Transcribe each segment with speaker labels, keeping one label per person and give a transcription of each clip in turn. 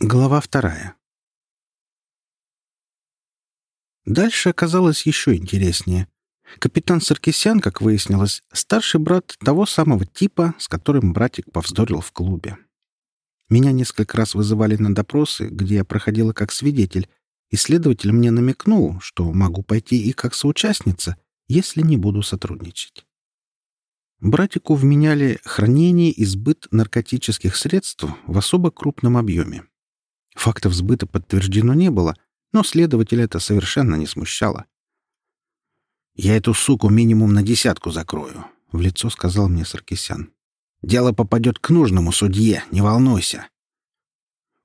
Speaker 1: Глава вторая. Дальше оказалось еще интереснее. Капитан Саркисян, как выяснилось, старший брат того самого типа, с которым братик повздорил в клубе. Меня несколько раз вызывали на допросы, где я проходила как свидетель, и следователь мне намекнул, что могу пойти и как соучастница, если не буду сотрудничать. Братику вменяли хранение и сбыт наркотических средств в особо крупном объеме. Фактов сбыта подтверждено не было, но следователя это совершенно не смущало. «Я эту суку минимум на десятку закрою», — в лицо сказал мне Саркисян. «Дело попадет к нужному судье, не волнуйся».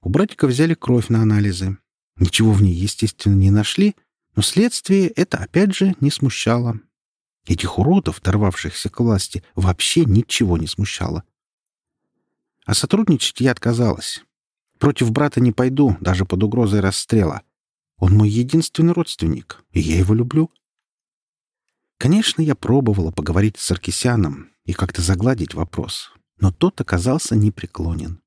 Speaker 1: У братика взяли кровь на анализы. Ничего в ней, естественно, не нашли, но следствие это, опять же, не смущало. Этих уродов, дорвавшихся к власти, вообще ничего не смущало. А сотрудничать я отказалась. Против брата не пойду, даже под угрозой расстрела. Он мой единственный родственник, и я его люблю. Конечно, я пробовала поговорить с Саркисяном и как-то загладить вопрос, но тот оказался непреклонен.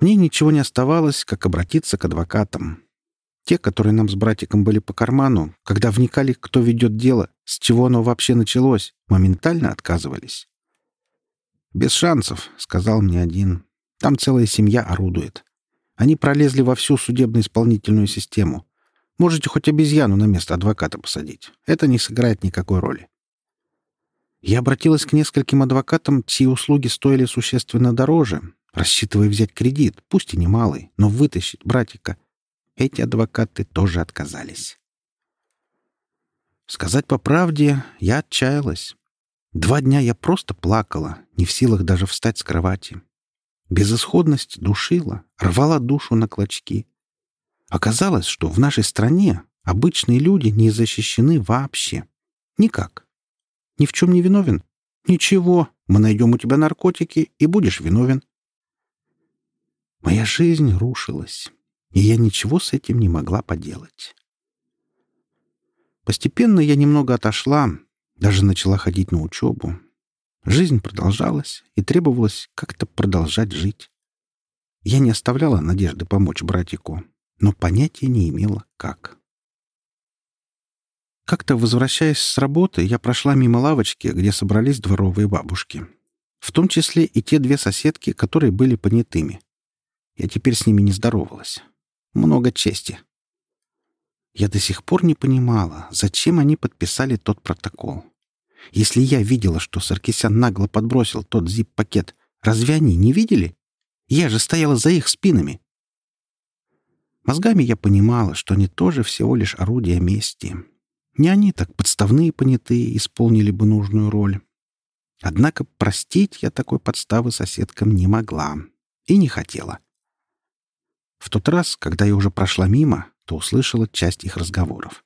Speaker 1: Мне ничего не оставалось, как обратиться к адвокатам. Те, которые нам с братиком были по карману, когда вникали, кто ведет дело, с чего оно вообще началось, моментально отказывались. «Без шансов», — сказал мне один. Там целая семья орудует. Они пролезли во всю судебно-исполнительную систему. Можете хоть обезьяну на место адвоката посадить. Это не сыграет никакой роли. Я обратилась к нескольким адвокатам, чьи услуги стоили существенно дороже, рассчитывая взять кредит, пусть и немалый, но вытащить братика. Эти адвокаты тоже отказались. Сказать по правде, я отчаялась. Два дня я просто плакала, не в силах даже встать с кровати. Безысходность душила, рвала душу на клочки. Оказалось, что в нашей стране обычные люди не защищены вообще. Никак. Ни в чем не виновен. Ничего, мы найдем у тебя наркотики, и будешь виновен. Моя жизнь рушилась, и я ничего с этим не могла поделать. Постепенно я немного отошла, даже начала ходить на учебу, Жизнь продолжалась, и требовалось как-то продолжать жить. Я не оставляла надежды помочь братику, но понятия не имела, как. Как-то, возвращаясь с работы, я прошла мимо лавочки, где собрались дворовые бабушки. В том числе и те две соседки, которые были понятыми. Я теперь с ними не здоровалась. Много чести. Я до сих пор не понимала, зачем они подписали тот протокол. Если я видела, что Саркисян нагло подбросил тот зип-пакет, разве они не видели? Я же стояла за их спинами. Мозгами я понимала, что они тоже всего лишь орудия мести. Не они так подставные понятые исполнили бы нужную роль. Однако простить я такой подставы соседкам не могла и не хотела. В тот раз, когда я уже прошла мимо, то услышала часть их разговоров.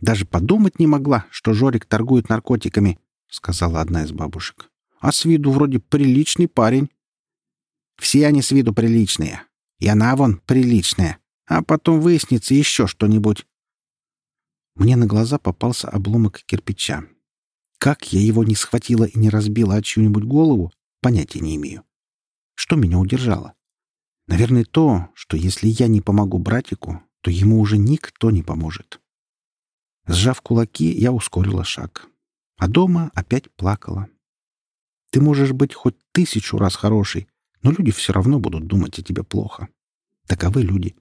Speaker 1: Даже подумать не могла, что Жорик торгует наркотиками, — сказала одна из бабушек. А с виду вроде приличный парень. Все они с виду приличные. И она вон приличная. А потом выяснится еще что-нибудь. Мне на глаза попался обломок кирпича. Как я его не схватила и не разбила о чью-нибудь голову, понятия не имею. Что меня удержало? Наверное, то, что если я не помогу братику, то ему уже никто не поможет. Сжав кулаки, я ускорила шаг. А дома опять плакала. Ты можешь быть хоть тысячу раз хороший, но люди все равно будут думать о тебе плохо. Таковы люди.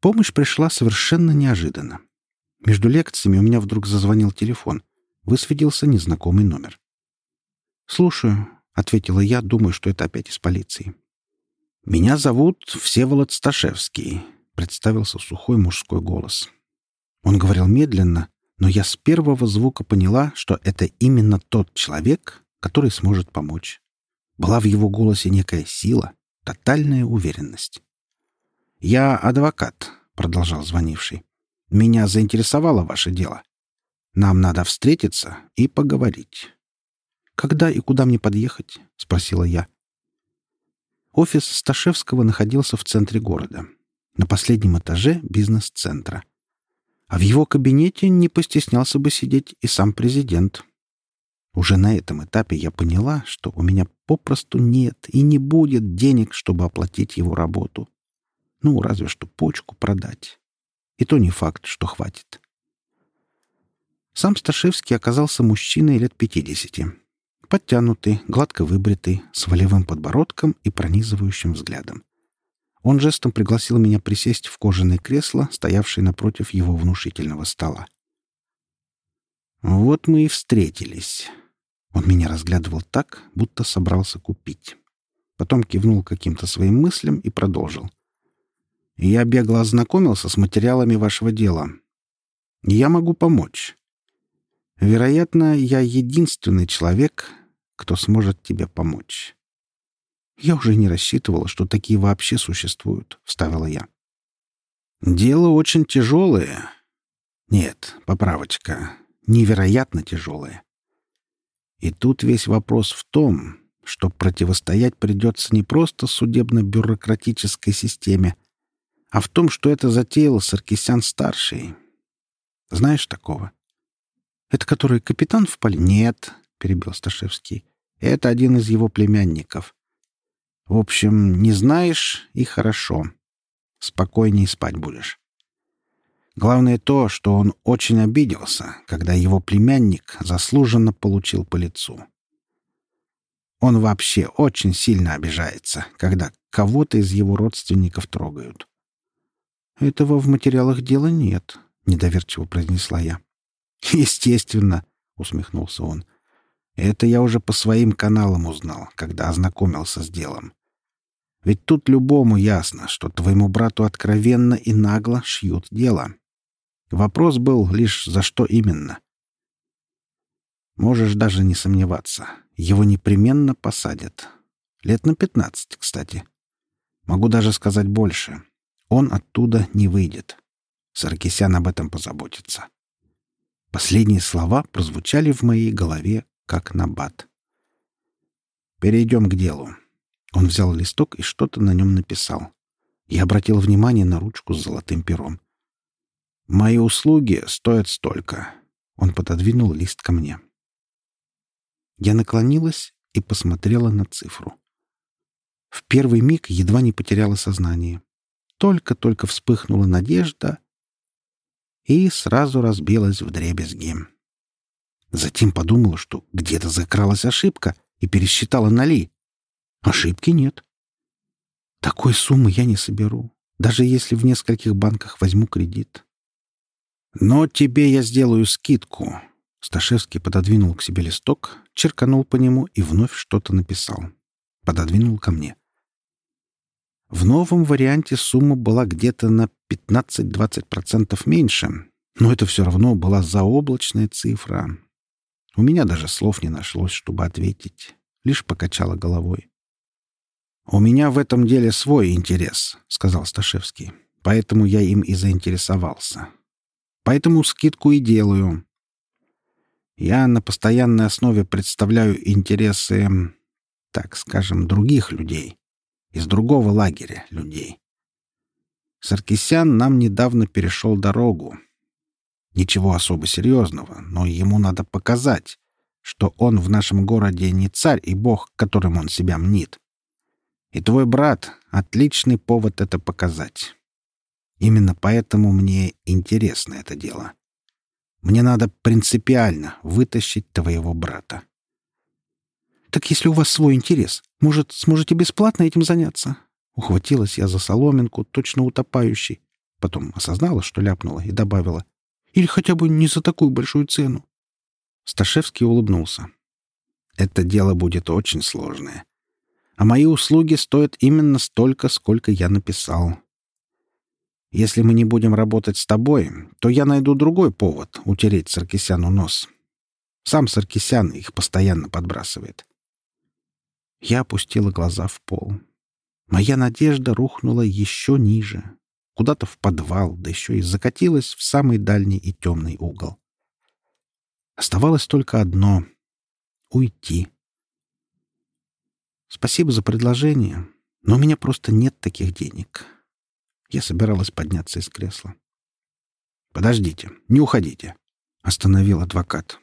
Speaker 1: Помощь пришла совершенно неожиданно. Между лекциями у меня вдруг зазвонил телефон. Высветился незнакомый номер. «Слушаю», — ответила я, думая, что это опять из полиции. «Меня зовут Всеволод Сташевский», — представился сухой мужской голос. Он говорил медленно, но я с первого звука поняла, что это именно тот человек, который сможет помочь. Была в его голосе некая сила, тотальная уверенность. «Я адвокат», — продолжал звонивший. «Меня заинтересовало ваше дело. Нам надо встретиться и поговорить». «Когда и куда мне подъехать?» — спросила я. Офис Сташевского находился в центре города, на последнем этаже бизнес-центра — а в его кабинете не постеснялся бы сидеть и сам президент. Уже на этом этапе я поняла, что у меня попросту нет и не будет денег, чтобы оплатить его работу. Ну, разве что почку продать. И то не факт, что хватит. Сам Сташевский оказался мужчиной лет пятидесяти. Подтянутый, гладко выбритый, с волевым подбородком и пронизывающим взглядом. Он жестом пригласил меня присесть в кожаное кресло, стоявшее напротив его внушительного стола. Вот мы и встретились. Он меня разглядывал так, будто собрался купить. Потом кивнул каким-то своим мыслям и продолжил. «Я бегло ознакомился с материалами вашего дела. Я могу помочь. Вероятно, я единственный человек, кто сможет тебе помочь». «Я уже не рассчитывала, что такие вообще существуют», — вставила я. «Дело очень тяжелое. Нет, поправочка. Невероятно тяжелое. И тут весь вопрос в том, что противостоять придется не просто судебно-бюрократической системе, а в том, что это затеял Саркисян-старший. Знаешь такого? Это который капитан в поле? Нет, — перебил Сташевский. Это один из его племянников. В общем, не знаешь — и хорошо. Спокойнее спать будешь. Главное то, что он очень обиделся, когда его племянник заслуженно получил по лицу. Он вообще очень сильно обижается, когда кого-то из его родственников трогают. «Этого в материалах дела нет», — недоверчиво произнесла я. «Естественно», — усмехнулся он. «Это я уже по своим каналам узнал, когда ознакомился с делом. Ведь тут любому ясно, что твоему брату откровенно и нагло шьют дело. Вопрос был лишь за что именно. Можешь даже не сомневаться. Его непременно посадят. Лет на пятнадцать, кстати. Могу даже сказать больше. Он оттуда не выйдет. Саркисян об этом позаботится. Последние слова прозвучали в моей голове, как набат. Перейдем к делу. Он взял листок и что-то на нем написал. Я обратил внимание на ручку с золотым пером. Мои услуги стоят столько. Он пододвинул лист ко мне. Я наклонилась и посмотрела на цифру. В первый миг едва не потеряла сознание. Только-только вспыхнула надежда и сразу разбилась в дребезги. Затем подумала, что где-то закралась ошибка и пересчитала ноли. Ошибки нет. Такой суммы я не соберу, даже если в нескольких банках возьму кредит. «Но тебе я сделаю скидку». Сташевский пододвинул к себе листок, черканул по нему и вновь что-то написал. Пододвинул ко мне. В новом варианте сумма была где-то на 15-20% меньше, но это все равно была заоблачная цифра. У меня даже слов не нашлось, чтобы ответить. Лишь покачала головой. «У меня в этом деле свой интерес», — сказал Сташевский. «Поэтому я им и заинтересовался. Поэтому скидку и делаю. Я на постоянной основе представляю интересы, так скажем, других людей, из другого лагеря людей. Саркисян нам недавно перешел дорогу. Ничего особо серьезного, но ему надо показать, что он в нашем городе не царь и бог, которым он себя мнит. И твой брат — отличный повод это показать. Именно поэтому мне интересно это дело. Мне надо принципиально вытащить твоего брата. Так если у вас свой интерес, может, сможете бесплатно этим заняться? Ухватилась я за соломинку, точно утопающий. Потом осознала, что ляпнула, и добавила. Или хотя бы не за такую большую цену. Сташевский улыбнулся. Это дело будет очень сложное. А мои услуги стоят именно столько, сколько я написал. Если мы не будем работать с тобой, то я найду другой повод утереть Саркисяну нос. Сам Саркисян их постоянно подбрасывает. Я опустила глаза в пол. Моя надежда рухнула еще ниже, куда-то в подвал, да еще и закатилась в самый дальний и темный угол. Оставалось только одно — уйти. Спасибо за предложение, но у меня просто нет таких денег. Я собиралась подняться из кресла. «Подождите, не уходите», — остановил адвокат.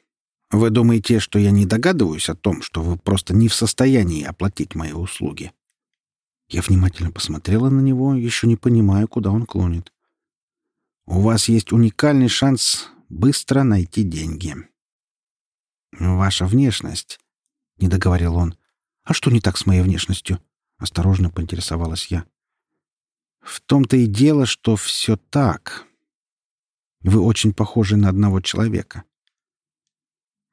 Speaker 1: Вы думаете, что я не догадываюсь о том, что вы просто не в состоянии оплатить мои услуги? Я внимательно посмотрела на него, еще не понимая, куда он клонит. У вас есть уникальный шанс быстро найти деньги. Ваша внешность, — не договорил он. А что не так с моей внешностью? Осторожно поинтересовалась я. В том-то и дело, что все так. Вы очень похожи на одного человека.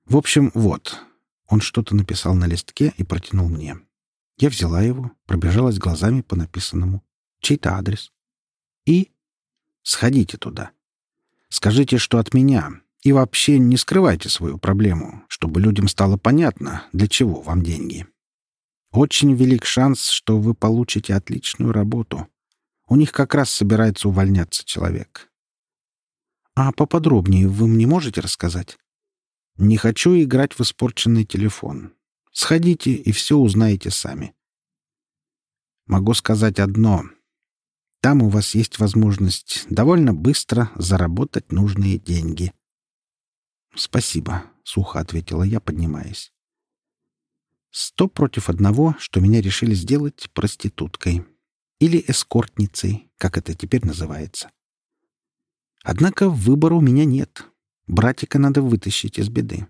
Speaker 1: В общем, вот. Он что-то написал на листке и протянул мне. Я взяла его, пробежалась глазами по написанному. Чей-то адрес. И сходите туда. Скажите, что от меня. И вообще не скрывайте свою проблему, чтобы людям стало понятно, для чего вам деньги. Очень велик шанс, что вы получите отличную работу. У них как раз собирается увольняться человек. А поподробнее вы мне можете рассказать? Не хочу играть в испорченный телефон. Сходите и все узнаете сами. Могу сказать одно. Там у вас есть возможность довольно быстро заработать нужные деньги. «Спасибо», — сухо ответила я, поднимаясь. «Сто против одного, что меня решили сделать проституткой. Или эскортницей, как это теперь называется. Однако выбора у меня нет. Братика надо вытащить из беды.